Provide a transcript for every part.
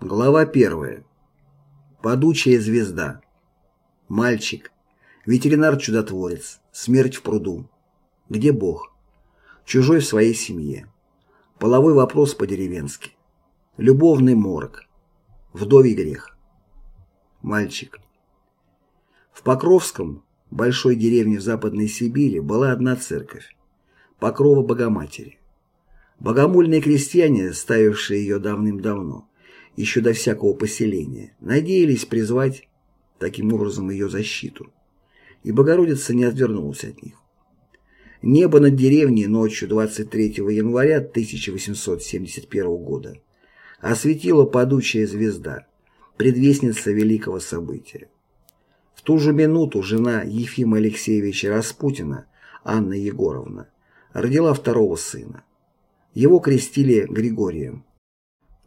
Глава первая. Падучая звезда. Мальчик. Ветеринар-чудотворец. Смерть в пруду. Где Бог? Чужой в своей семье. Половой вопрос по-деревенски. Любовный морг. Вдовий грех. Мальчик. В Покровском, большой деревне в Западной Сибири, была одна церковь. Покрова Богоматери. Богомольные крестьяне, ставившие ее давным-давно, еще до всякого поселения, надеялись призвать таким образом ее защиту. И Богородица не отвернулась от них. Небо над деревней ночью 23 января 1871 года осветила падучая звезда, предвестница великого события. В ту же минуту жена Ефима Алексеевича Распутина, Анна Егоровна, родила второго сына. Его крестили Григорием.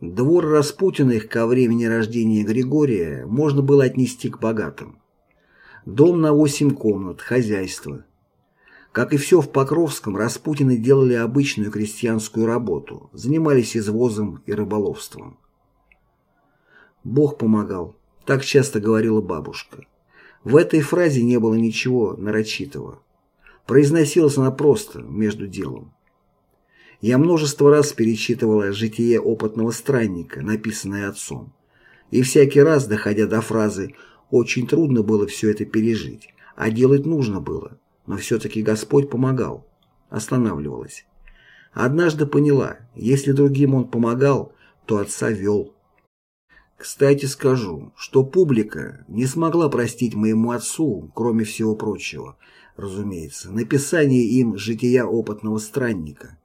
Двор Распутиных ко времени рождения Григория можно было отнести к богатым. Дом на восемь комнат, хозяйство. Как и все в Покровском, Распутины делали обычную крестьянскую работу, занимались извозом и рыболовством. «Бог помогал», — так часто говорила бабушка. В этой фразе не было ничего нарочитого. Произносилась она просто, между делом. Я множество раз перечитывала «Житие опытного странника», написанное отцом. И всякий раз, доходя до фразы «очень трудно было все это пережить», а делать нужно было, но все-таки Господь помогал, останавливалась. Однажды поняла, если другим он помогал, то отца вел. Кстати скажу, что публика не смогла простить моему отцу, кроме всего прочего, разумеется, написание им «Жития опытного странника»,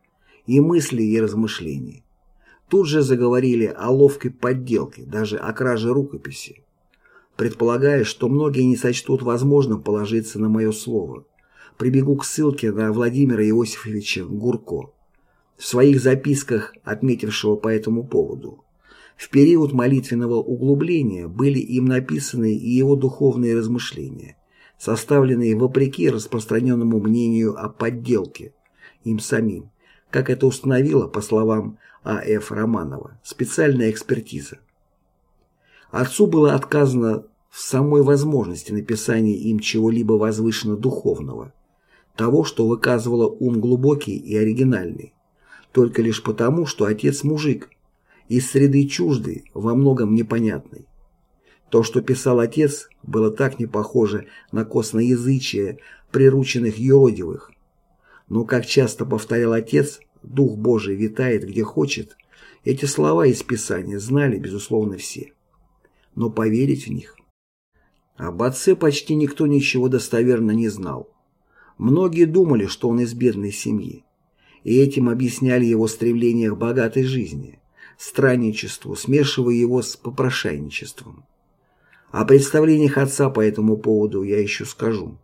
и мысли, и размышлений. Тут же заговорили о ловкой подделке, даже о краже рукописи. Предполагая, что многие не сочтут возможным положиться на мое слово, прибегу к ссылке на Владимира Иосифовича Гурко, в своих записках, отметившего по этому поводу. В период молитвенного углубления были им написаны и его духовные размышления, составленные вопреки распространенному мнению о подделке, им самим, как это установила, по словам А.Ф. Романова, специальная экспертиза. Отцу было отказано в самой возможности написания им чего-либо возвышенно духовного, того, что выказывало ум глубокий и оригинальный, только лишь потому, что отец мужик, из среды чуждый, во многом непонятный. То, что писал отец, было так не похоже на косноязычие прирученных юродивых, но, как часто повторял отец, Дух Божий витает где хочет, эти слова из Писания знали, безусловно, все. Но поверить в них? Об отце почти никто ничего достоверно не знал. Многие думали, что он из бедной семьи, и этим объясняли его стремление к богатой жизни, странничеству, смешивая его с попрошайничеством. О представлениях отца по этому поводу я еще скажу.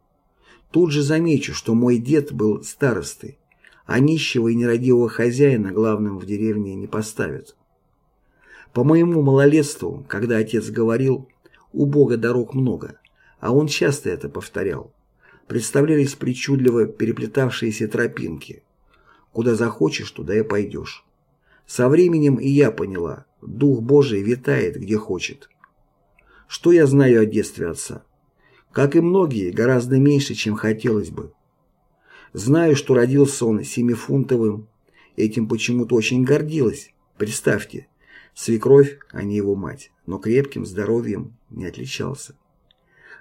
Тут же замечу, что мой дед был старостой, а нищего и нерадивого хозяина главным в деревне не поставят. По моему малолетству, когда отец говорил «у Бога дорог много», а он часто это повторял, представлялись причудливо переплетавшиеся тропинки. Куда захочешь, туда и пойдешь. Со временем и я поняла, Дух Божий витает где хочет. Что я знаю о детстве отца? Как и многие, гораздо меньше, чем хотелось бы. Знаю, что родился он семифунтовым. Этим почему-то очень гордилась. Представьте, свекровь, а не его мать, но крепким здоровьем не отличался.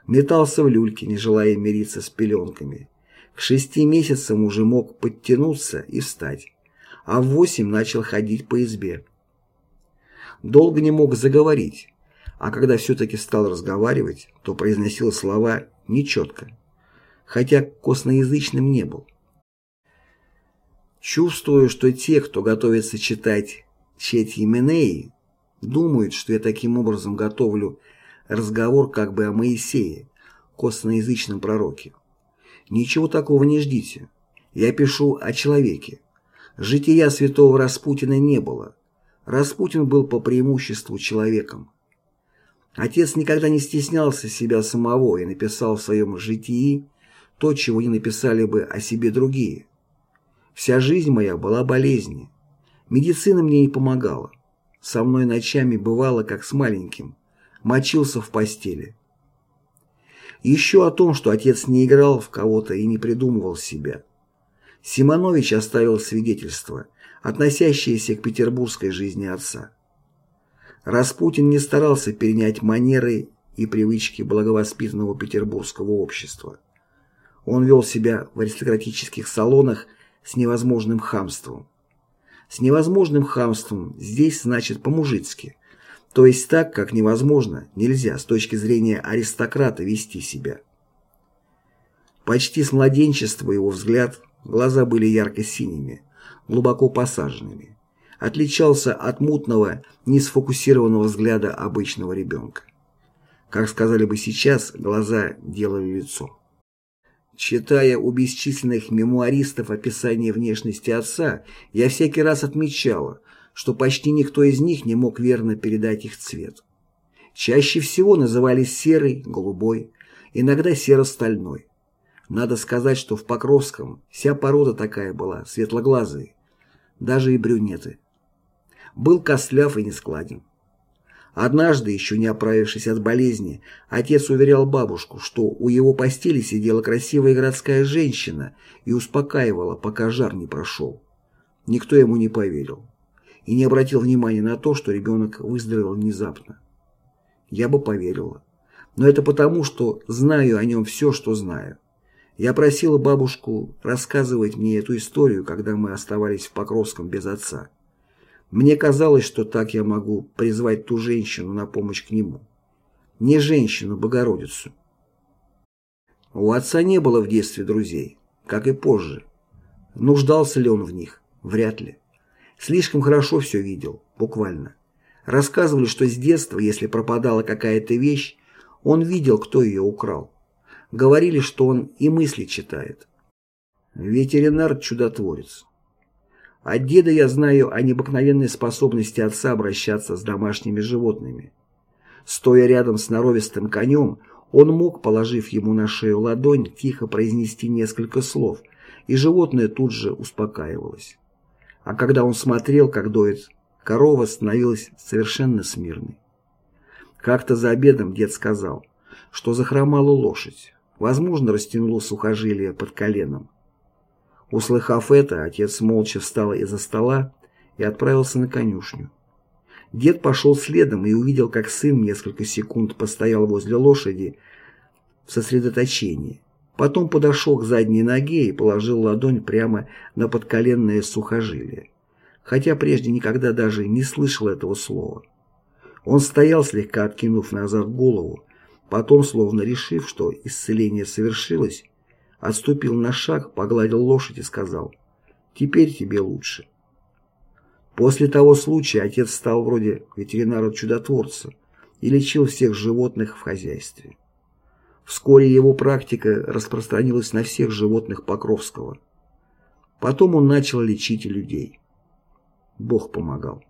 Метался в люльке, не желая мириться с пеленками. К шести месяцам уже мог подтянуться и встать, а в восемь начал ходить по избе. Долго не мог заговорить, а когда все-таки стал разговаривать, то произносил слова нечетко хотя косноязычным не был. Чувствую, что те, кто готовится читать Четьи Менеи, думают, что я таким образом готовлю разговор как бы о Моисее, косноязычном пророке. Ничего такого не ждите. Я пишу о человеке. Жития святого Распутина не было. Распутин был по преимуществу человеком. Отец никогда не стеснялся себя самого и написал в своем житии то, чего не написали бы о себе другие. Вся жизнь моя была болезнью. Медицина мне не помогала. со мной ночами бывало, как с маленьким, мочился в постели. Еще о том, что отец не играл в кого-то и не придумывал себя. Симонович оставил свидетельство, относящееся к петербургской жизни отца. Распутин не старался перенять манеры и привычки благовоспитанного петербургского общества. Он вел себя в аристократических салонах с невозможным хамством. С невозможным хамством здесь значит по-мужицки, то есть так, как невозможно, нельзя с точки зрения аристократа вести себя. Почти с младенчества его взгляд, глаза были ярко-синими, глубоко посаженными. Отличался от мутного, несфокусированного взгляда обычного ребенка. Как сказали бы сейчас, глаза делали лицо. Читая у бесчисленных мемуаристов описание внешности отца, я всякий раз отмечала, что почти никто из них не мог верно передать их цвет. Чаще всего назывались серый, голубой, иногда серо-стальной. Надо сказать, что в Покровском вся порода такая была, светлоглазые, даже и брюнеты. Был костляв и нескладен. Однажды, еще не оправившись от болезни, отец уверял бабушку, что у его постели сидела красивая городская женщина и успокаивала, пока жар не прошел. Никто ему не поверил и не обратил внимания на то, что ребенок выздоровел внезапно. Я бы поверила. Но это потому, что знаю о нем все, что знаю. Я просила бабушку рассказывать мне эту историю, когда мы оставались в Покровском без отца. Мне казалось, что так я могу призвать ту женщину на помощь к нему. Не женщину, Богородицу. У отца не было в детстве друзей, как и позже. Нуждался ли он в них? Вряд ли. Слишком хорошо все видел, буквально. Рассказывали, что с детства, если пропадала какая-то вещь, он видел, кто ее украл. Говорили, что он и мысли читает. Ветеринар-чудотворец. От деда я знаю о необыкновенной способности отца обращаться с домашними животными. Стоя рядом с норовистым конем, он мог, положив ему на шею ладонь, тихо произнести несколько слов, и животное тут же успокаивалось. А когда он смотрел, как доит, корова становилась совершенно смирной. Как-то за обедом дед сказал, что захромала лошадь, возможно, растянула сухожилие под коленом. Услыхав это, отец молча встал из-за стола и отправился на конюшню. Дед пошел следом и увидел, как сын несколько секунд постоял возле лошади в сосредоточении. Потом подошел к задней ноге и положил ладонь прямо на подколенное сухожилие, хотя прежде никогда даже не слышал этого слова. Он стоял, слегка откинув назад голову, потом, словно решив, что исцеление совершилось, отступил на шаг, погладил лошадь и сказал «Теперь тебе лучше». После того случая отец стал вроде ветеринара-чудотворца и лечил всех животных в хозяйстве. Вскоре его практика распространилась на всех животных Покровского. Потом он начал лечить людей. Бог помогал.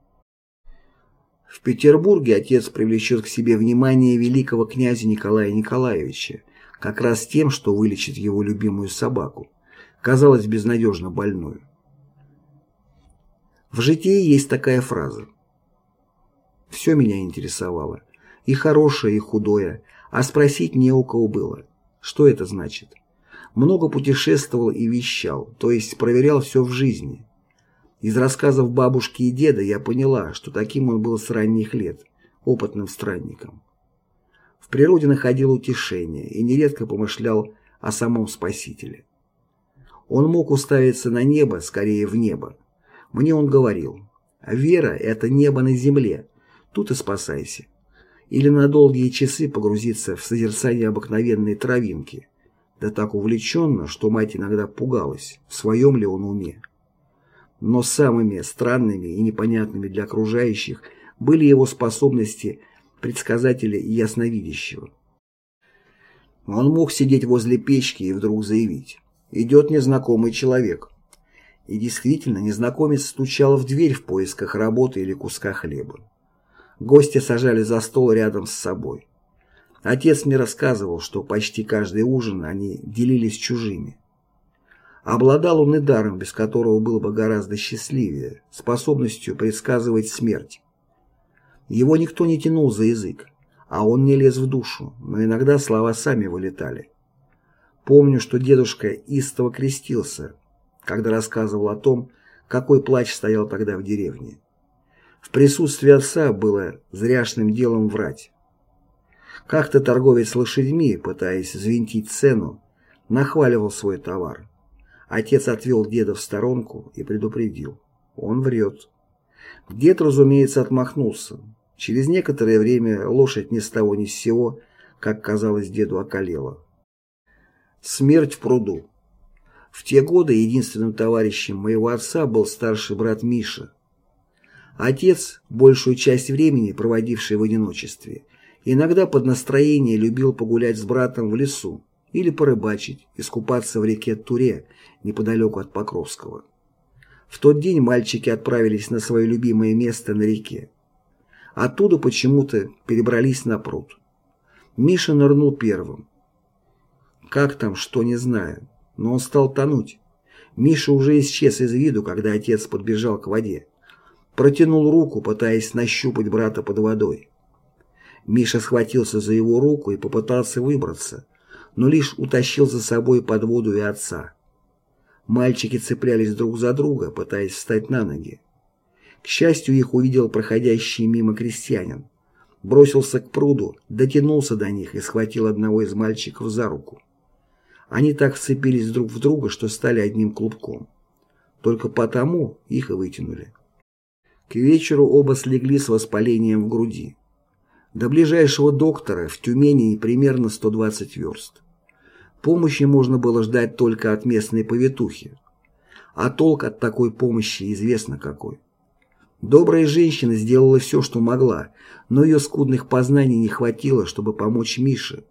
В Петербурге отец привлечет к себе внимание великого князя Николая Николаевича, как раз тем, что вылечит его любимую собаку, казалось безнадежно больную. В житии есть такая фраза. Все меня интересовало, и хорошее, и худое, а спросить не у кого было. Что это значит? Много путешествовал и вещал, то есть проверял все в жизни. Из рассказов бабушки и деда я поняла, что таким он был с ранних лет, опытным странником. В природе находил утешение и нередко помышлял о самом Спасителе. Он мог уставиться на небо, скорее в небо. Мне он говорил, вера – это небо на земле, тут и спасайся. Или на долгие часы погрузиться в созерцание обыкновенной травинки, да так увлеченно, что мать иногда пугалась, в своем ли он уме. Но самыми странными и непонятными для окружающих были его способности предсказателя и ясновидящего. Он мог сидеть возле печки и вдруг заявить «Идет незнакомый человек». И действительно, незнакомец стучал в дверь в поисках работы или куска хлеба. Гости сажали за стол рядом с собой. Отец мне рассказывал, что почти каждый ужин они делились чужими. Обладал он и даром, без которого было бы гораздо счастливее, способностью предсказывать смерть. Его никто не тянул за язык, а он не лез в душу, но иногда слова сами вылетали. Помню, что дедушка истово крестился, когда рассказывал о том, какой плач стоял тогда в деревне. В присутствии отца было зряшным делом врать. Как-то торговец лошадьми, пытаясь взвинтить цену, нахваливал свой товар. Отец отвел деда в сторонку и предупредил. Он врет. Дед, разумеется, отмахнулся. Через некоторое время лошадь ни с того ни с сего, как казалось деду, околела. Смерть в пруду. В те годы единственным товарищем моего отца был старший брат Миша. Отец, большую часть времени проводивший в одиночестве, иногда под настроение любил погулять с братом в лесу или порыбачить, искупаться в реке Туре, неподалеку от Покровского. В тот день мальчики отправились на свое любимое место на реке. Оттуда почему-то перебрались на пруд. Миша нырнул первым. Как там, что не знаю, но он стал тонуть. Миша уже исчез из виду, когда отец подбежал к воде. Протянул руку, пытаясь нащупать брата под водой. Миша схватился за его руку и попытался выбраться, но лишь утащил за собой под воду и отца. Мальчики цеплялись друг за друга, пытаясь встать на ноги. К счастью, их увидел проходящий мимо крестьянин. Бросился к пруду, дотянулся до них и схватил одного из мальчиков за руку. Они так вцепились друг в друга, что стали одним клубком. Только потому их и вытянули. К вечеру оба слегли с воспалением в груди. До ближайшего доктора в Тюмени примерно 120 верст. Помощи можно было ждать только от местной повитухи. А толк от такой помощи известно какой. Добрая женщина сделала все, что могла, но ее скудных познаний не хватило, чтобы помочь Мише.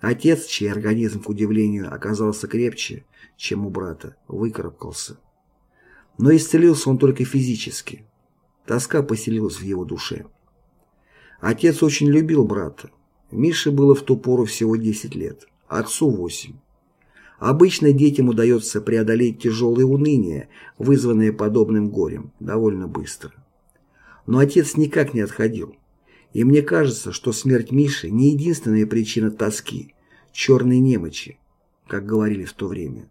Отец, чей организм, к удивлению, оказался крепче, чем у брата, выкарабкался. Но исцелился он только физически. Тоска поселилась в его душе. Отец очень любил брата. Мише было в ту пору всего 10 лет отцу 8. Обычно детям удается преодолеть тяжелое уныние, вызванное подобным горем, довольно быстро. Но отец никак не отходил. И мне кажется, что смерть Миши не единственная причина тоски, черной немочи, как говорили в то время.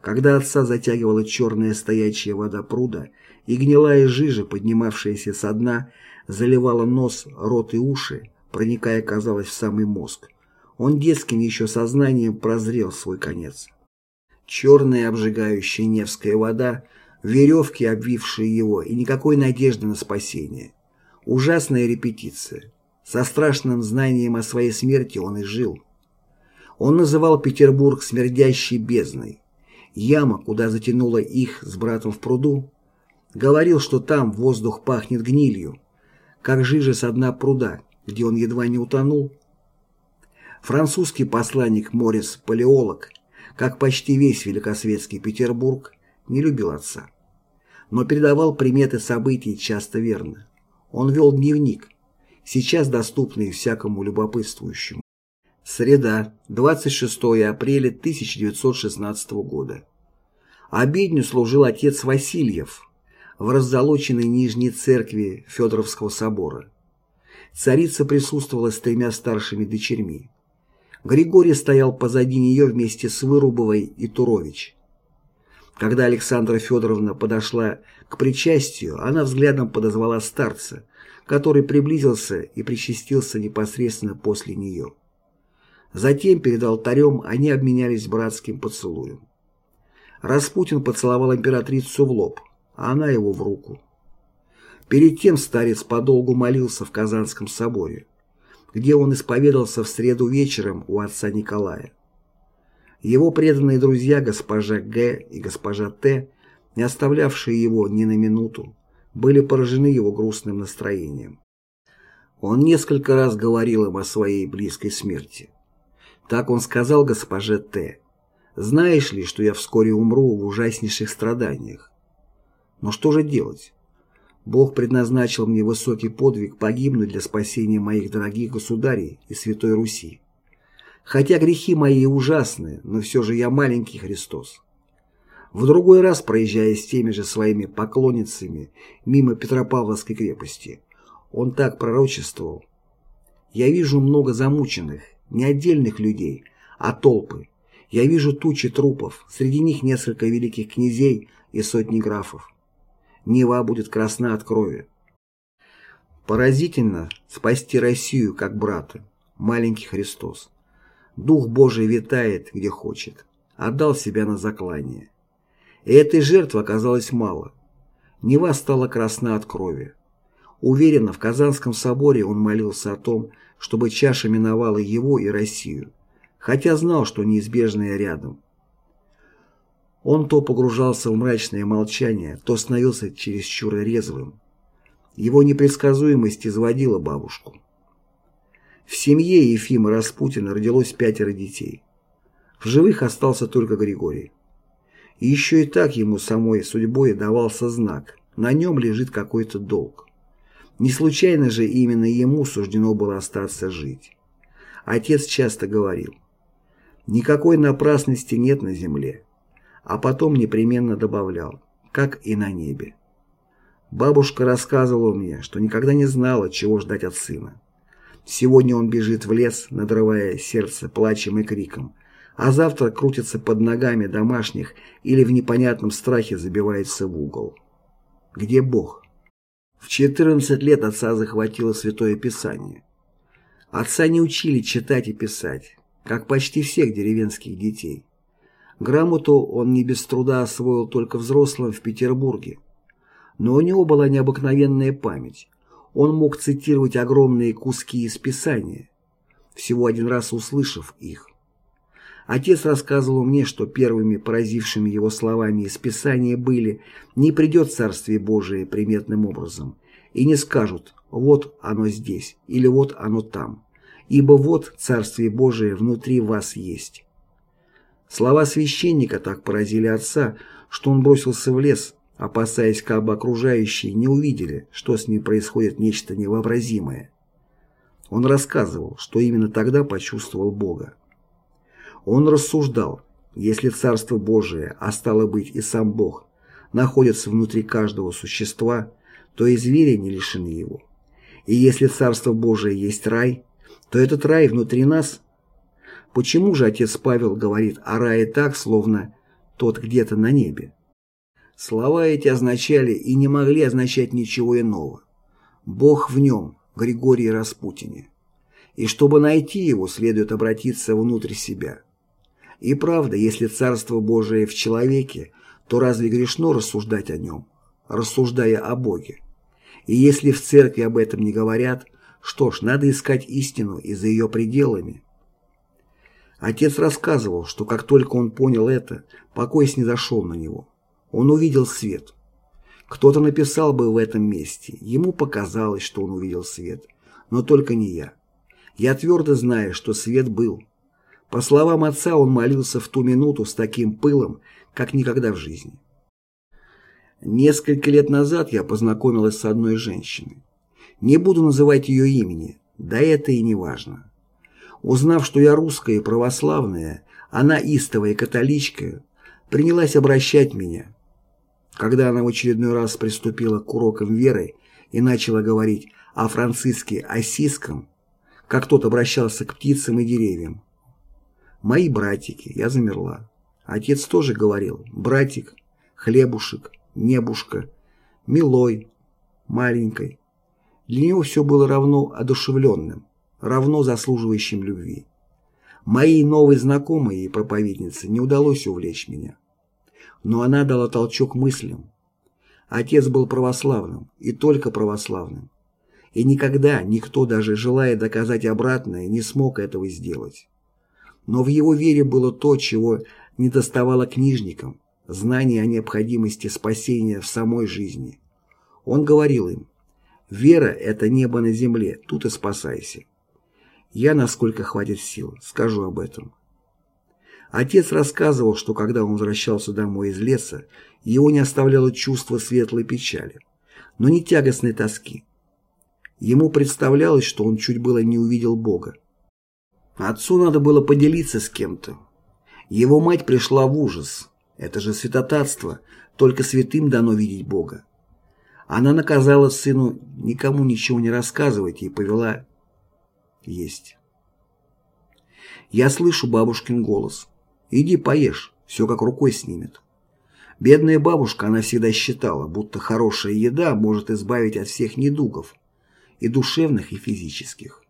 Когда отца затягивала черная стоячая вода пруда, и гнилая жижа, поднимавшаяся со дна, заливала нос, рот и уши, проникая, казалось, в самый мозг, он детским еще сознанием прозрел свой конец. Черная обжигающая Невская вода, веревки, обвившие его, и никакой надежды на спасение. Ужасная репетиция. Со страшным знанием о своей смерти он и жил. Он называл Петербург смердящей бездной. Яма, куда затянула их с братом в пруду, говорил, что там воздух пахнет гнилью, как жижа со дна пруда, где он едва не утонул, Французский посланник Морис Палеолог, как почти весь великосветский Петербург, не любил отца. Но передавал приметы событий часто верно. Он вел дневник, сейчас доступный всякому любопытствующему. Среда, 26 апреля 1916 года. Обедню служил отец Васильев в раззолоченной Нижней церкви Федоровского собора. Царица присутствовала с тремя старшими дочерьми. Григорий стоял позади нее вместе с Вырубовой и Турович. Когда Александра Федоровна подошла к причастию, она взглядом подозвала старца, который приблизился и причастился непосредственно после нее. Затем перед алтарем они обменялись братским поцелуем. Распутин поцеловал императрицу в лоб, а она его в руку. Перед тем старец подолгу молился в Казанском соборе где он исповедался в среду вечером у отца Николая. Его преданные друзья госпожа Г. и госпожа Т., не оставлявшие его ни на минуту, были поражены его грустным настроением. Он несколько раз говорил им о своей близкой смерти. Так он сказал госпоже Т. «Знаешь ли, что я вскоре умру в ужаснейших страданиях? Но что же делать? Бог предназначил мне высокий подвиг погибнуть для спасения моих дорогих государей и Святой Руси. Хотя грехи мои ужасны, но все же я маленький Христос. В другой раз, проезжая с теми же своими поклонницами мимо Петропавловской крепости, он так пророчествовал. «Я вижу много замученных, не отдельных людей, а толпы. Я вижу тучи трупов, среди них несколько великих князей и сотни графов. Нева будет красна от крови. Поразительно спасти Россию как брата, маленький Христос. Дух Божий витает, где хочет, отдал себя на заклание. И этой жертвы оказалось мало. Нева стала красна от крови. Уверенно, в Казанском соборе он молился о том, чтобы чаша миновала его и Россию, хотя знал, что неизбежное рядом. Он то погружался в мрачное молчание, то становился чересчур резвым. Его непредсказуемость изводила бабушку. В семье Ефима Распутина родилось пятеро детей. В живых остался только Григорий. И еще и так ему самой судьбой давался знак, на нем лежит какой-то долг. Не случайно же именно ему суждено было остаться жить. Отец часто говорил, «Никакой напрасности нет на земле», а потом непременно добавлял, «как и на небе». Бабушка рассказывала мне, что никогда не знала, чего ждать от сына. Сегодня он бежит в лес, надрывая сердце плачем и криком, а завтра крутится под ногами домашних или в непонятном страхе забивается в угол. Где Бог? В 14 лет отца захватило Святое Писание. Отца не учили читать и писать, как почти всех деревенских детей. Грамоту он не без труда освоил только взрослым в Петербурге. Но у него была необыкновенная память. Он мог цитировать огромные куски из Писания, всего один раз услышав их. Отец рассказывал мне, что первыми поразившими его словами из Писания были «Не придет Царствие Божие приметным образом» и не скажут «Вот оно здесь» или «Вот оно там», ибо вот Царствие Божие внутри вас есть. Слова священника так поразили отца, что он бросился в лес, опасаясь, как бы окружающие не увидели, что с ним происходит нечто невообразимое. Он рассказывал, что именно тогда почувствовал Бога. Он рассуждал, если Царство Божие, а стало быть и сам Бог, находится внутри каждого существа, то и звери не лишены его. И если Царство Божие есть рай, то этот рай внутри нас. Почему же отец Павел говорит о рае так, словно тот где-то на небе? Слова эти означали и не могли означать ничего иного. Бог в нем, Григории Распутине. И чтобы найти его, следует обратиться внутрь себя. И правда, если Царство Божие в человеке, то разве грешно рассуждать о нем, рассуждая о Боге? И если в церкви об этом не говорят, что ж, надо искать истину и за ее пределами. Отец рассказывал, что как только он понял это, покой снизошел на него. Он увидел свет. Кто-то написал бы в этом месте, ему показалось, что он увидел свет, но только не я. Я твердо знаю, что свет был, по словам отца, он молился в ту минуту с таким пылом, как никогда в жизни. Несколько лет назад я познакомилась с одной женщиной. Не буду называть ее имени, да это и не важно. Узнав, что я русская и православная, она истовая католичка, принялась обращать меня. Когда она в очередной раз приступила к урокам веры и начала говорить о Франциске Осиском, как тот обращался к птицам и деревьям, Мои братики, я замерла. Отец тоже говорил, братик, хлебушек, небушка, милой, маленькой. Для него все было равно одушевленным, равно заслуживающим любви. Моей новой знакомой и проповеднице не удалось увлечь меня. Но она дала толчок мыслям. Отец был православным, и только православным. И никогда никто, даже желая доказать обратное, не смог этого сделать. Но в его вере было то, чего не доставало книжникам – знание о необходимости спасения в самой жизни. Он говорил им, «Вера – это небо на земле, тут и спасайся». Я, насколько хватит сил, скажу об этом. Отец рассказывал, что когда он возвращался домой из леса, его не оставляло чувство светлой печали, но не тягостной тоски. Ему представлялось, что он чуть было не увидел Бога. Отцу надо было поделиться с кем-то. Его мать пришла в ужас. Это же святотатство, только святым дано видеть Бога. Она наказала сыну никому ничего не рассказывать и повела есть. Я слышу бабушкин голос. «Иди поешь, все как рукой снимет». Бедная бабушка, она всегда считала, будто хорошая еда может избавить от всех недугов, и душевных, и физических.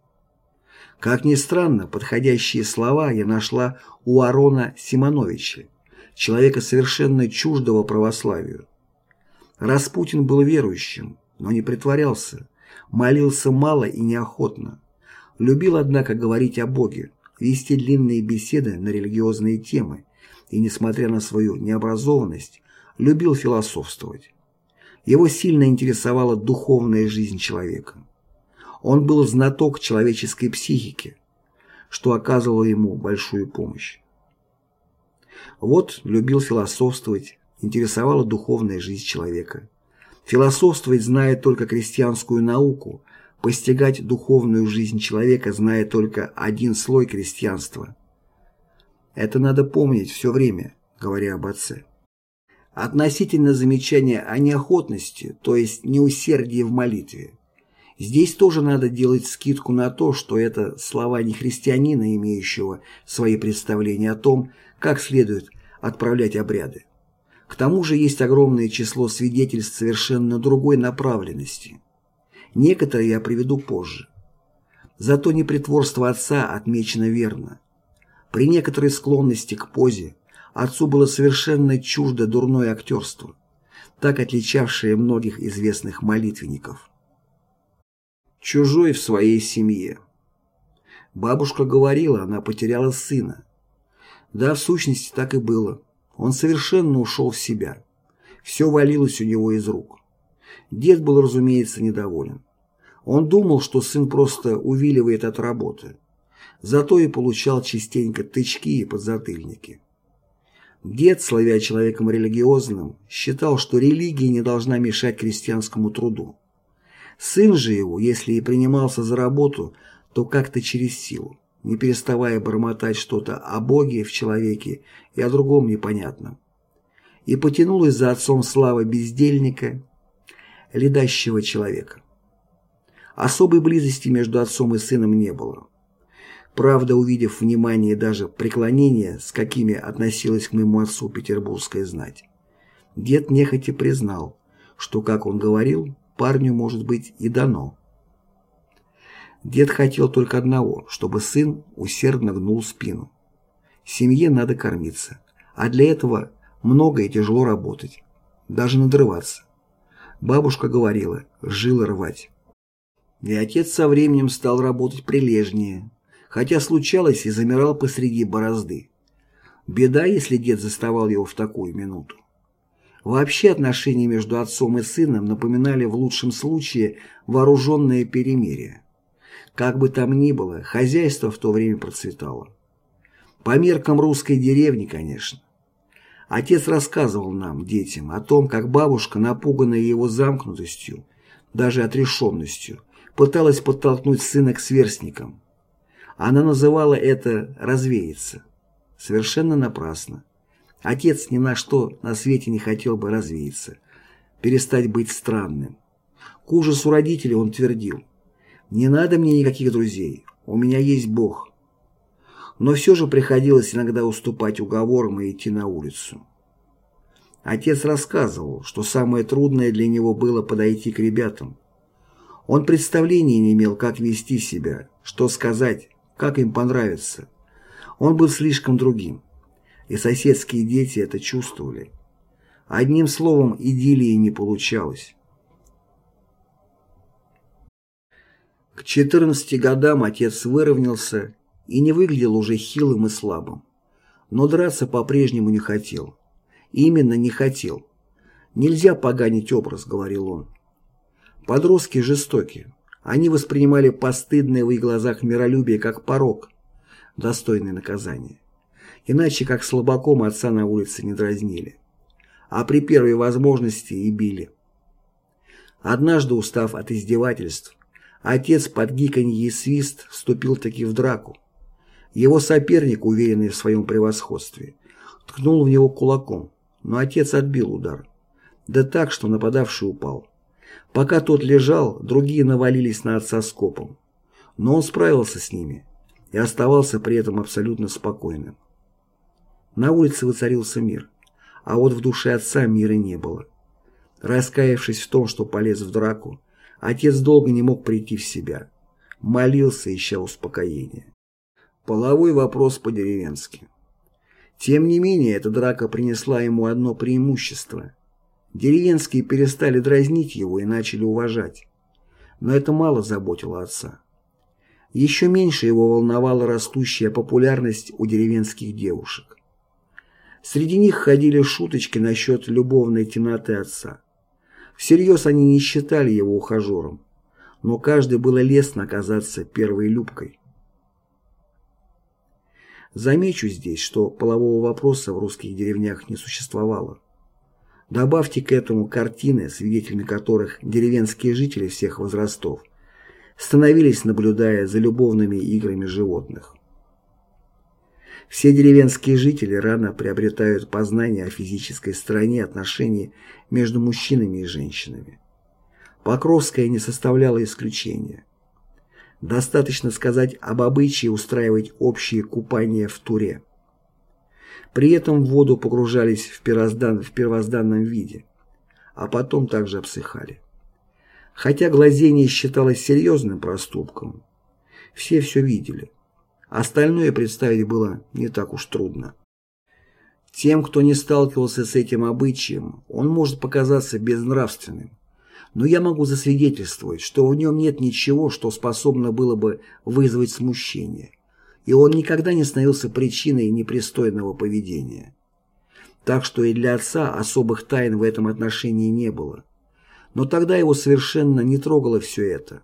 Как ни странно, подходящие слова я нашла у Арона Симоновича, человека совершенно чуждого православию. Распутин был верующим, но не притворялся, молился мало и неохотно. Любил, однако, говорить о Боге, вести длинные беседы на религиозные темы и, несмотря на свою необразованность, любил философствовать. Его сильно интересовала духовная жизнь человека. Он был знаток человеческой психики, что оказывало ему большую помощь. Вот любил философствовать, интересовала духовная жизнь человека. Философствовать зная только крестьянскую науку, постигать духовную жизнь человека, зная только один слой крестьянства. Это надо помнить все время, говоря об отце. Относительно замечания о неохотности, то есть неусердии в молитве. Здесь тоже надо делать скидку на то, что это слова не христианина, имеющего свои представления о том, как следует отправлять обряды. К тому же есть огромное число свидетельств совершенно другой направленности. Некоторые я приведу позже. Зато непритворство отца отмечено верно. При некоторой склонности к позе отцу было совершенно чуждо дурное актерство, так отличавшее многих известных молитвенников. Чужой в своей семье. Бабушка говорила, она потеряла сына. Да, в сущности, так и было. Он совершенно ушел в себя. Все валилось у него из рук. Дед был, разумеется, недоволен. Он думал, что сын просто увиливает от работы. Зато и получал частенько тычки и подзатыльники. Дед, славя человеком религиозным, считал, что религия не должна мешать крестьянскому труду. Сын же его, если и принимался за работу, то как-то через силу не переставая бормотать что-то о Боге в человеке и о другом непонятном. И потянулась за отцом слава бездельника, ледащего человека. Особой близости между отцом и сыном не было. Правда, увидев внимание и даже преклонение, с какими относилась к моему отцу петербургская знать, дед нехотя признал, что, как он говорил, парню может быть и дано. Дед хотел только одного, чтобы сын усердно гнул спину. Семье надо кормиться, а для этого много и тяжело работать, даже надрываться. Бабушка говорила, жил рвать. И отец со временем стал работать прилежнее, хотя случалось и замирал посреди борозды. Беда, если дед заставал его в такую минуту. Вообще отношения между отцом и сыном напоминали в лучшем случае вооруженное перемирие. Как бы там ни было, хозяйство в то время процветало. По меркам русской деревни, конечно. Отец рассказывал нам, детям, о том, как бабушка, напуганная его замкнутостью, даже отрешенностью, пыталась подтолкнуть сына к сверстникам. Она называла это «развеяться». Совершенно напрасно. Отец ни на что на свете не хотел бы развеяться, перестать быть странным. К ужасу родителей он твердил – не надо мне никаких друзей, у меня есть Бог. Но все же приходилось иногда уступать уговорам и идти на улицу. Отец рассказывал, что самое трудное для него было подойти к ребятам. Он представления не имел, как вести себя, что сказать, как им понравится. Он был слишком другим, и соседские дети это чувствовали. Одним словом, идиллии не получалось. К 14 годам отец выровнялся и не выглядел уже хилым и слабым. Но драться по-прежнему не хотел. Именно не хотел. «Нельзя поганить образ», — говорил он. Подростки жестоки. Они воспринимали постыдное в их глазах миролюбие как порог, достойный наказания. Иначе как слабаком отца на улице не дразнили. А при первой возможности и били. Однажды, устав от издевательств, Отец под гиканье и свист вступил таки в драку. Его соперник, уверенный в своем превосходстве, ткнул в него кулаком. но отец отбил удар. Да так, что нападавший упал. Пока тот лежал, другие навалились на отца скопом. Но он справился с ними и оставался при этом абсолютно спокойным. На улице воцарился мир, а вот в душе отца мира не было. Раскаявшись в том, что полез в драку, отец долго не мог прийти в себя. Молился, ища успокоения. Половой вопрос по-деревенски. Тем не менее, эта драка принесла ему одно преимущество. Деревенские перестали дразнить его и начали уважать. Но это мало заботило отца. Еще меньше его волновала растущая популярность у деревенских девушек. Среди них ходили шуточки насчет любовной темноты отца. Всерьез они не считали его ухажером, но каждый было лестно оказаться первой любкой. Замечу здесь, что полового вопроса в русских деревнях не существовало. Добавьте к этому картины, свидетелями которых деревенские жители всех возрастов становились, наблюдая за любовными играми животных. Все деревенские жители рано приобретают познание о физической стороне отношений между мужчинами и женщинами. Покровская не составляла исключения. Достаточно сказать об обычае устраивать общие купания в Туре. При этом в воду погружались в, первоздан, в первозданном виде, а потом также обсыхали. Хотя глазение считалось серьезным проступком, все все видели. Остальное представить было не так уж трудно. Тем, кто не сталкивался с этим обычаем, он может показаться безнравственным но я могу засвидетельствовать, что в нем нет ничего, что способно было бы вызвать смущение, и он никогда не становился причиной непристойного поведения. Так что и для отца особых тайн в этом отношении не было. Но тогда его совершенно не трогало все это.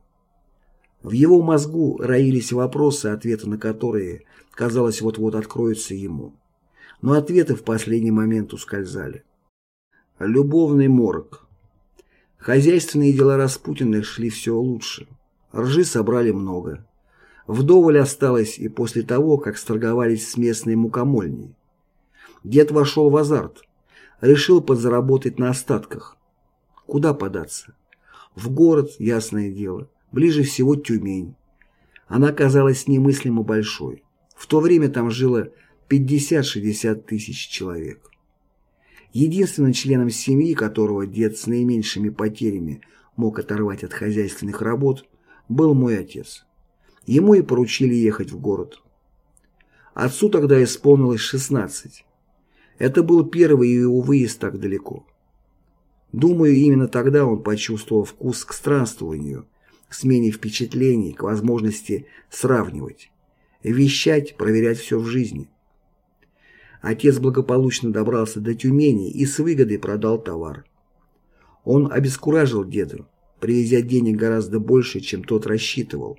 В его мозгу роились вопросы, ответы на которые, казалось, вот-вот откроются ему. Но ответы в последний момент ускользали. Любовный морок. Хозяйственные дела Распутиных шли все лучше. Ржи собрали много. Вдоволь осталось и после того, как сторговались с местной мукомольней. Дед вошел в азарт. Решил подзаработать на остатках. Куда податься? В город, ясное дело. Ближе всего Тюмень. Она казалась немыслимо большой. В то время там жило 50-60 тысяч человек. Единственным членом семьи, которого дед с наименьшими потерями мог оторвать от хозяйственных работ, был мой отец. Ему и поручили ехать в город. Отцу тогда исполнилось 16. Это был первый его выезд так далеко. Думаю, именно тогда он почувствовал вкус к странствованию, к смене впечатлений, к возможности сравнивать, вещать, проверять все в жизни. Отец благополучно добрался до Тюмени и с выгодой продал товар. Он обескуражил деда, привезя денег гораздо больше, чем тот рассчитывал.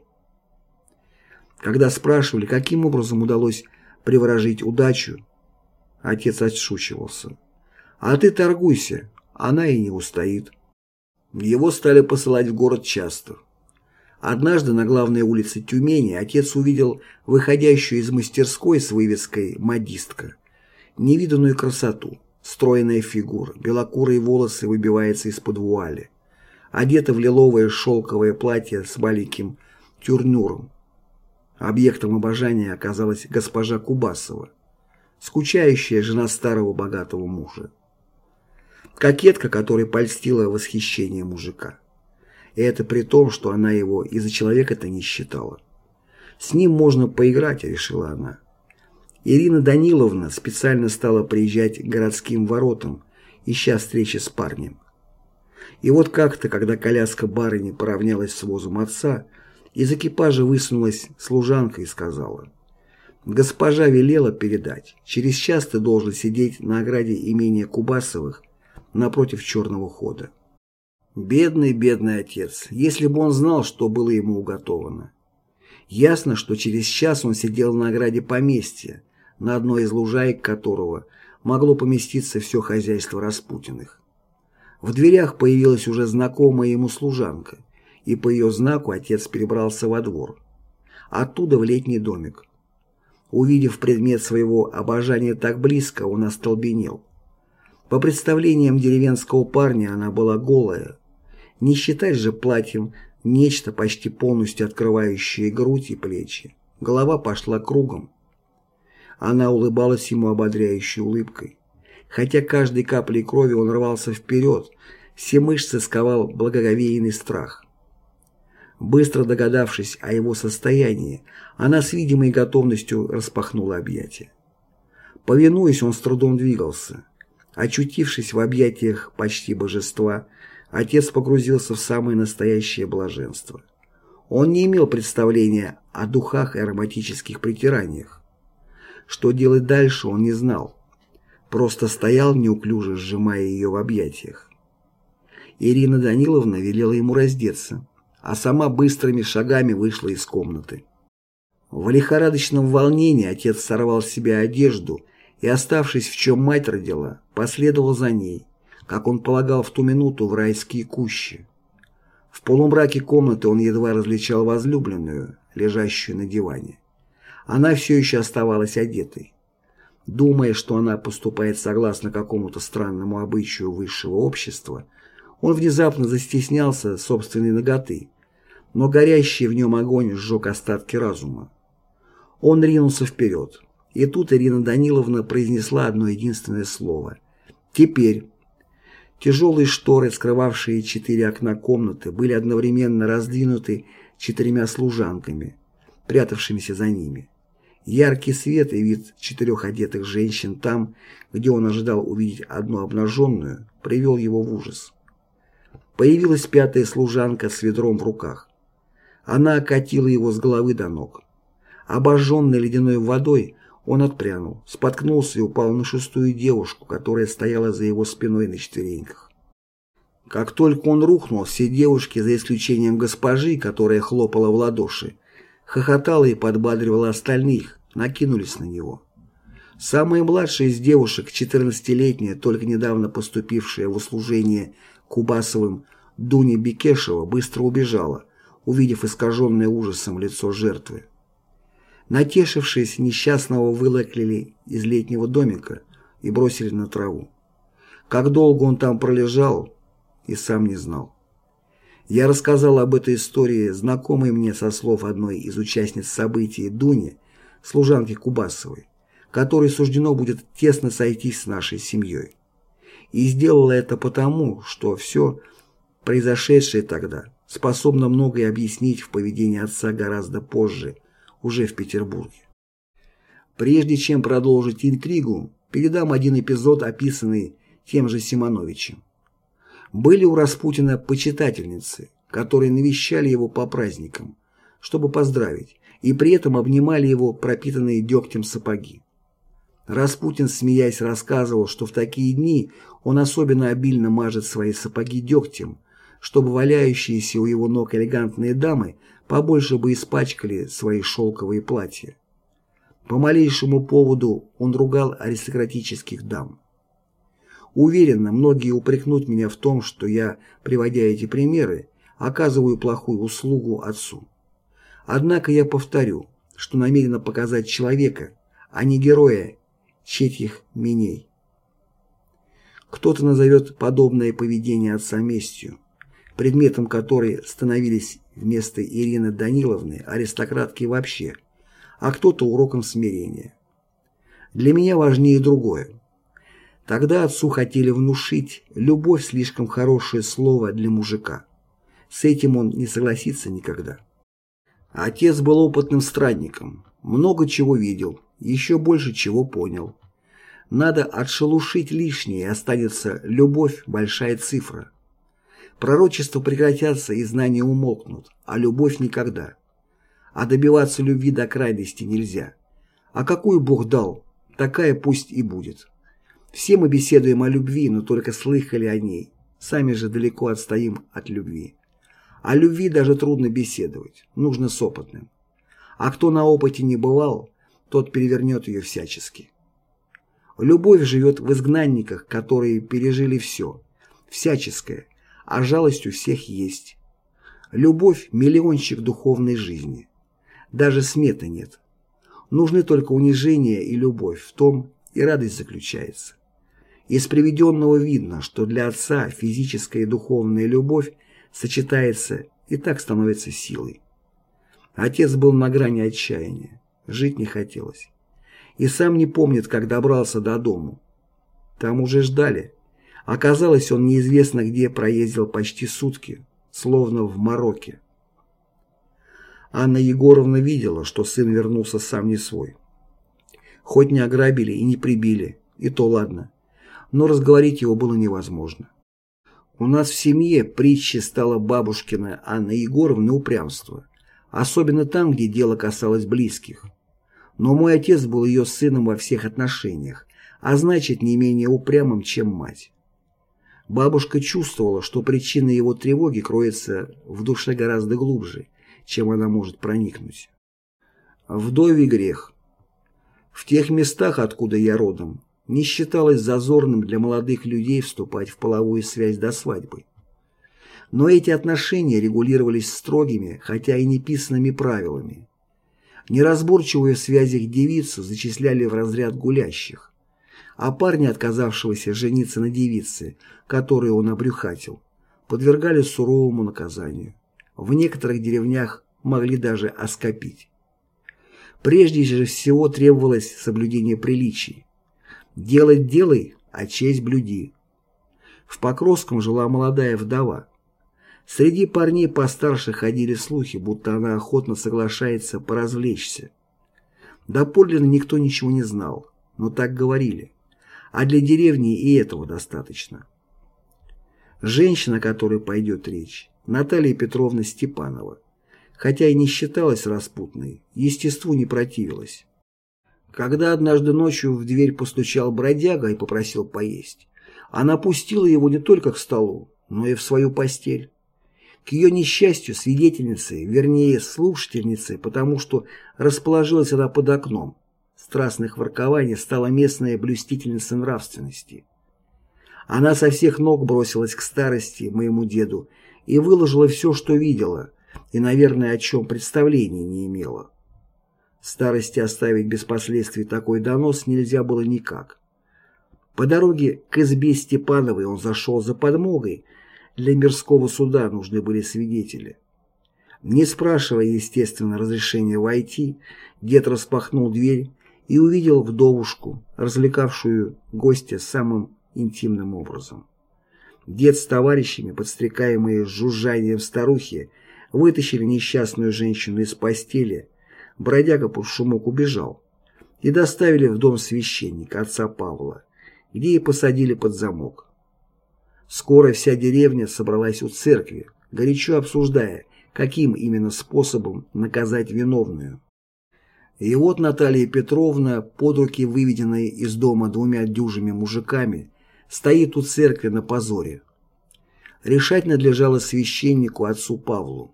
Когда спрашивали, каким образом удалось приворожить удачу, отец отшучивался. «А ты торгуйся, она и не устоит». Его стали посылать в город часто. Однажды на главной улице Тюмени отец увидел выходящую из мастерской с вывеской «Модистка» невиданную красоту. Стройная фигура, белокурые волосы выбиваются из-под вуали. Одета в лиловое шелковое платье с маленьким тюрнюром. Объектом обожания оказалась госпожа Кубасова, скучающая жена старого богатого мужа. Кокетка, которая польстила восхищение мужика. И это при том, что она его из-за человека-то не считала. С ним можно поиграть, решила она. Ирина Даниловна специально стала приезжать к городским воротам, ища встречи с парнем. И вот как-то, когда коляска барыни поравнялась с возом отца, из экипажа высунулась служанка и сказала, «Госпожа велела передать, через час ты должен сидеть на ограде имения Кубасовых напротив черного хода». Бедный, бедный отец, если бы он знал, что было ему уготовано. Ясно, что через час он сидел на ограде поместья, на одной из лужаек которого могло поместиться все хозяйство Распутиных. В дверях появилась уже знакомая ему служанка, и по ее знаку отец перебрался во двор. Оттуда в летний домик. Увидев предмет своего обожания так близко, он остолбенел. По представлениям деревенского парня она была голая. Не считать же платьем нечто почти полностью открывающее грудь и плечи. Голова пошла кругом. Она улыбалась ему ободряющей улыбкой. Хотя каждой каплей крови он рвался вперед, все мышцы сковал благоговейный страх. Быстро догадавшись о его состоянии, она с видимой готовностью распахнула объятия. Повинуясь, он с трудом двигался. Очутившись в объятиях почти божества, отец погрузился в самое настоящее блаженство. Он не имел представления о духах и ароматических притираниях. Что делать дальше, он не знал. Просто стоял неуклюже, сжимая ее в объятиях. Ирина Даниловна велела ему раздеться а сама быстрыми шагами вышла из комнаты. В лихорадочном волнении отец сорвал с себя одежду и, оставшись в чем мать родила, последовал за ней, как он полагал в ту минуту в райские кущи. В полумраке комнаты он едва различал возлюбленную, лежащую на диване. Она все еще оставалась одетой. Думая, что она поступает согласно какому-то странному обычаю высшего общества, он внезапно застеснялся собственной ноготы, но горящий в нем огонь сжег остатки разума. Он ринулся вперед, и тут Ирина Даниловна произнесла одно единственное слово. «Теперь». Тяжелые шторы, скрывавшие четыре окна комнаты, были одновременно раздвинуты четырьмя служанками, прятавшимися за ними. Яркий свет и вид четырех одетых женщин там, где он ожидал увидеть одну обнаженную, привел его в ужас. Появилась пятая служанка с ведром в руках. Она окатила его с головы до ног. Обожженный ледяной водой, он отпрянул, споткнулся и упал на шестую девушку, которая стояла за его спиной на четвереньках. Как только он рухнул, все девушки, за исключением госпожи, которая хлопала в ладоши, хохотала и подбадривала остальных, накинулись на него. Самая младшая из девушек, 14-летняя, только недавно поступившая в услужение Кубасовым Дуня Бекешева, быстро убежала, увидев искаженное ужасом лицо жертвы. Натешившись, несчастного вылоклили из летнего домика и бросили на траву. Как долго он там пролежал, и сам не знал. Я рассказал об этой истории, знакомой мне со слов одной из участниц событий Дуни, служанки Кубасовой, которой суждено будет тесно сойтись с нашей семьей и сделала это потому, что все произошедшее тогда способно многое объяснить в поведении отца гораздо позже, уже в Петербурге. Прежде чем продолжить интригу, передам один эпизод, описанный тем же Симоновичем. Были у Распутина почитательницы, которые навещали его по праздникам, чтобы поздравить, и при этом обнимали его пропитанные дегтем сапоги. Распутин, смеясь, рассказывал, что в такие дни он особенно обильно мажет свои сапоги дегтем, чтобы валяющиеся у его ног элегантные дамы побольше бы испачкали свои шелковые платья. По малейшему поводу он ругал аристократических дам. Уверенно, многие упрекнут меня в том, что я, приводя эти примеры, оказываю плохую услугу отцу. Однако я повторю, что намеренно показать человека, а не героя четьих миней. Кто-то назовет подобное поведение отца местью, предметом которой становились вместо Ирины Даниловны аристократки вообще, а кто-то уроком смирения. Для меня важнее другое. Тогда отцу хотели внушить любовь слишком хорошее слово для мужика. С этим он не согласится никогда. Отец был опытным странником, много чего видел, еще больше чего понял. Надо отшелушить лишнее, и останется любовь, большая цифра. Пророчества прекратятся и знания умолкнут, а любовь никогда. А добиваться любви до крайности нельзя. А какую Бог дал, такая пусть и будет. Все мы беседуем о любви, но только слыхали о ней. Сами же далеко отстоим от любви. О любви даже трудно беседовать, нужно с опытным. А кто на опыте не бывал, тот перевернет ее всячески. Любовь живет в изгнанниках, которые пережили все, всяческое, а жалость у всех есть. Любовь – миллионщик духовной жизни. Даже сметы нет. Нужны только унижение и любовь, в том и радость заключается. Из приведенного видно, что для отца физическая и духовная любовь сочетается и так становится силой. Отец был на грани отчаяния, жить не хотелось. И сам не помнит, как добрался до дому. Там уже ждали. Оказалось, он неизвестно где проездил почти сутки, словно в Марокке. Анна Егоровна видела, что сын вернулся сам не свой. Хоть не ограбили и не прибили, и то ладно. Но разговорить его было невозможно. У нас в семье притчей стала бабушкина Анна Егоровна упрямство, особенно там, где дело касалось близких. Но мой отец был ее сыном во всех отношениях, а значит не менее упрямым, чем мать. Бабушка чувствовала, что причина его тревоги кроется в душе гораздо глубже, чем она может проникнуть. Вдовий грех. В тех местах, откуда я родом, не считалось зазорным для молодых людей вступать в половую связь до свадьбы. Но эти отношения регулировались строгими, хотя и неписанными правилами. Неразборчивую в связях девицу зачисляли в разряд гулящих а парня, отказавшегося жениться на девице, которую он обрюхатил, подвергали суровому наказанию. В некоторых деревнях могли даже оскопить. Прежде же всего требовалось соблюдение приличий. «Делать делай, а честь блюди». В Покровском жила молодая вдова. Среди парней постарше ходили слухи, будто она охотно соглашается поразвлечься. Доподлинно никто ничего не знал, но так говорили а для деревни и этого достаточно. Женщина, о которой пойдет речь, Наталья Петровна Степанова, хотя и не считалась распутной, естеству не противилась. Когда однажды ночью в дверь постучал бродяга и попросил поесть, она пустила его не только к столу, но и в свою постель. К ее несчастью свидетельницей, вернее слушательницей, потому что расположилась она под окном, страстных воркований стала местная блюстительница нравственности. Она со всех ног бросилась к старости, моему деду, и выложила все, что видела, и, наверное, о чем представления не имела. Старости оставить без последствий такой донос нельзя было никак. По дороге к избе Степановой он зашел за подмогой, для мирского суда нужны были свидетели. Не спрашивая, естественно, разрешения войти, дед распахнул дверь и увидел вдовушку, развлекавшую гостя самым интимным образом. Дед с товарищами, подстрекаемые жужжанием старухи, вытащили несчастную женщину из постели, бродяга под шумок убежал, и доставили в дом священника, отца Павла, где и посадили под замок. Скоро вся деревня собралась у церкви, горячо обсуждая, каким именно способом наказать виновную. И вот Наталья Петровна, под руки выведенная из дома двумя дюжими мужиками, стоит у церкви на позоре. Решать надлежало священнику отцу Павлу.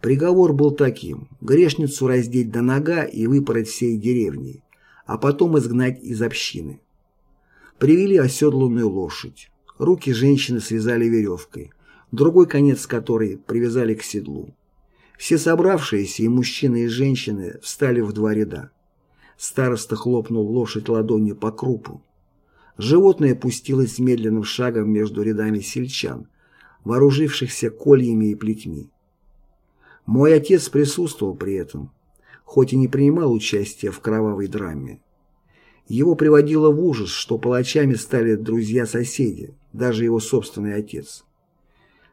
Приговор был таким – грешницу раздеть до нога и выпороть всей деревни, а потом изгнать из общины. Привели оседланную лошадь. Руки женщины связали веревкой, другой конец которой привязали к седлу. Все собравшиеся, и мужчины, и женщины, встали в два ряда. Староста хлопнул лошадь ладонью по крупу. Животное пустилось медленным шагом между рядами сельчан, вооружившихся кольями и плетьми. Мой отец присутствовал при этом, хоть и не принимал участия в кровавой драме. Его приводило в ужас, что палачами стали друзья-соседи, даже его собственный отец.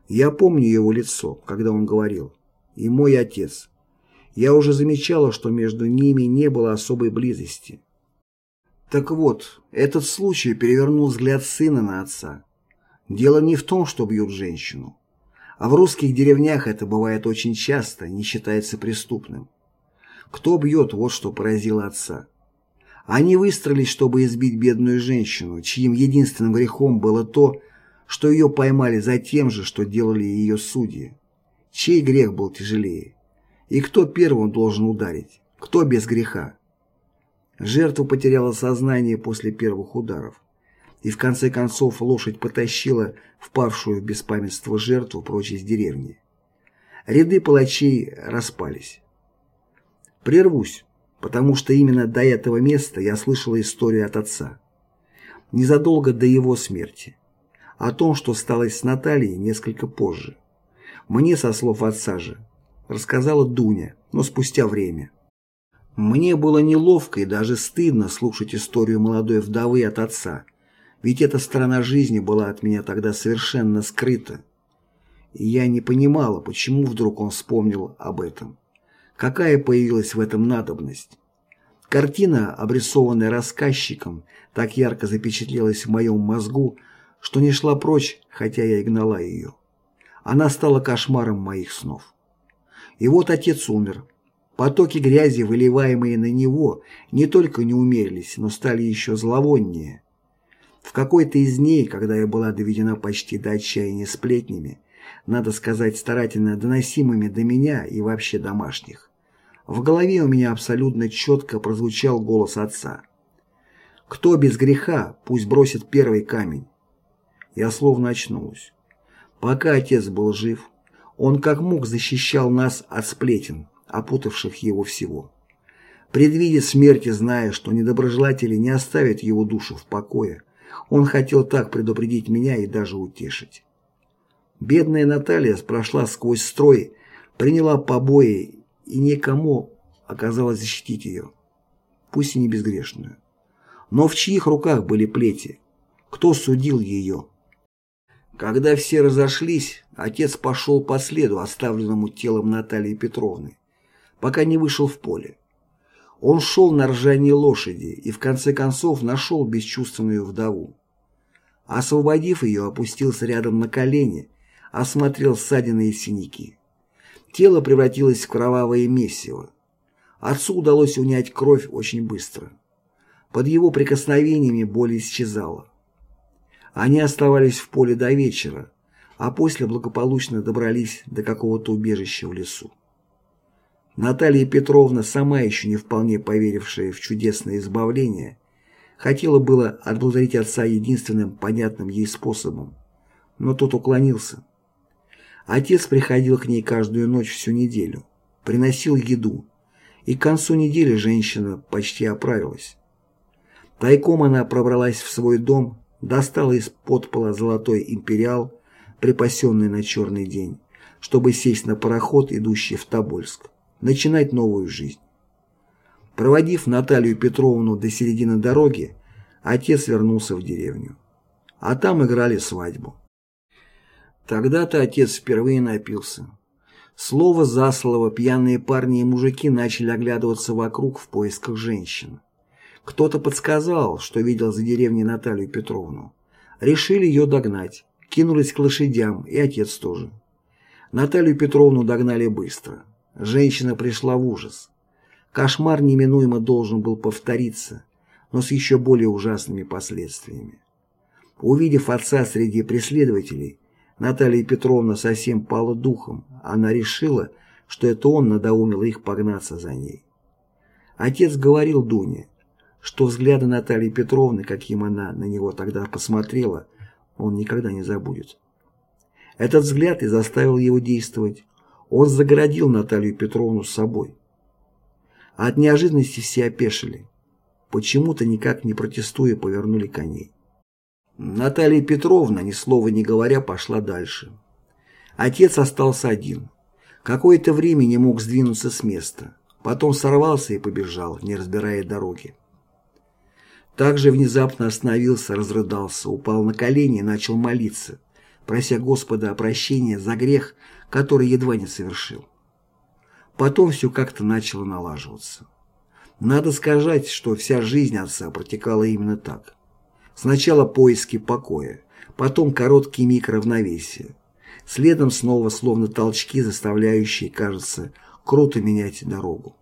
Я помню его лицо, когда он говорил – и мой отец. Я уже замечала, что между ними не было особой близости. Так вот, этот случай перевернул взгляд сына на отца. Дело не в том, что бьют женщину. А в русских деревнях это бывает очень часто, не считается преступным. Кто бьет, вот что поразило отца. Они выстроились, чтобы избить бедную женщину, чьим единственным грехом было то, что ее поймали за тем же, что делали ее судьи. Чей грех был тяжелее? И кто первым должен ударить? Кто без греха? Жертва потеряла сознание после первых ударов. И в конце концов лошадь потащила впавшую в беспамятство жертву прочь из деревни. Ряды палачей распались. Прервусь, потому что именно до этого места я слышала историю от отца. незадолго до его смерти. О том, что стало с Натальей, несколько позже. Мне, со слов отца же, рассказала Дуня, но спустя время. Мне было неловко и даже стыдно слушать историю молодой вдовы от отца, ведь эта сторона жизни была от меня тогда совершенно скрыта. И я не понимала, почему вдруг он вспомнил об этом. Какая появилась в этом надобность? Картина, обрисованная рассказчиком, так ярко запечатлелась в моем мозгу, что не шла прочь, хотя я и гнала ее. Она стала кошмаром моих снов. И вот отец умер. Потоки грязи, выливаемые на него, не только не умерились, но стали еще зловоннее. В какой-то из дней, когда я была доведена почти до отчаяния сплетнями, надо сказать, старательно доносимыми до меня и вообще домашних, в голове у меня абсолютно четко прозвучал голос отца. «Кто без греха, пусть бросит первый камень». Я словно очнулась. Пока отец был жив, он как мог защищал нас от сплетен, опутавших его всего. Предвидя смерти, зная, что недоброжелатели не оставят его душу в покое, он хотел так предупредить меня и даже утешить. Бедная Наталья прошла сквозь строй, приняла побои и никому оказалось защитить ее, пусть и не безгрешную. Но в чьих руках были плети? Кто судил ее? Когда все разошлись, отец пошел по следу, оставленному телом Натальи Петровны, пока не вышел в поле. Он шел на ржании лошади и в конце концов нашел бесчувственную вдову. Освободив ее, опустился рядом на колени, осмотрел ссадины и синяки. Тело превратилось в кровавое месиво. Отцу удалось унять кровь очень быстро. Под его прикосновениями боль исчезала. Они оставались в поле до вечера, а после благополучно добрались до какого-то убежища в лесу. Наталья Петровна, сама еще не вполне поверившая в чудесное избавление, хотела было отблагодарить отца единственным понятным ей способом, но тот уклонился. Отец приходил к ней каждую ночь всю неделю, приносил еду, и к концу недели женщина почти оправилась. Тайком она пробралась в свой дом, достала из-под пола золотой империал, припасенный на черный день, чтобы сесть на пароход, идущий в Тобольск, начинать новую жизнь. Проводив Наталью Петровну до середины дороги, отец вернулся в деревню. А там играли свадьбу. Тогда-то отец впервые напился. Слово за слово пьяные парни и мужики начали оглядываться вокруг в поисках женщин. Кто-то подсказал, что видел за деревней Наталью Петровну. Решили ее догнать. Кинулись к лошадям, и отец тоже. Наталью Петровну догнали быстро. Женщина пришла в ужас. Кошмар неминуемо должен был повториться, но с еще более ужасными последствиями. Увидев отца среди преследователей, Наталья Петровна совсем пала духом. Она решила, что это он надоумил их погнаться за ней. Отец говорил Дуне, что взгляды Натальи Петровны, каким она на него тогда посмотрела, он никогда не забудет. Этот взгляд и заставил его действовать. Он загородил Наталью Петровну с собой. от неожиданности все опешили. Почему-то никак не протестуя повернули коней. Наталья Петровна, ни слова не говоря, пошла дальше. Отец остался один. Какое-то время не мог сдвинуться с места. Потом сорвался и побежал, не разбирая дороги. Также внезапно остановился, разрыдался, упал на колени и начал молиться, прося Господа о прощении за грех, который едва не совершил. Потом все как-то начало налаживаться. Надо сказать, что вся жизнь отца протекала именно так. Сначала поиски покоя, потом короткий миг равновесия. Следом снова словно толчки, заставляющие, кажется, круто менять дорогу.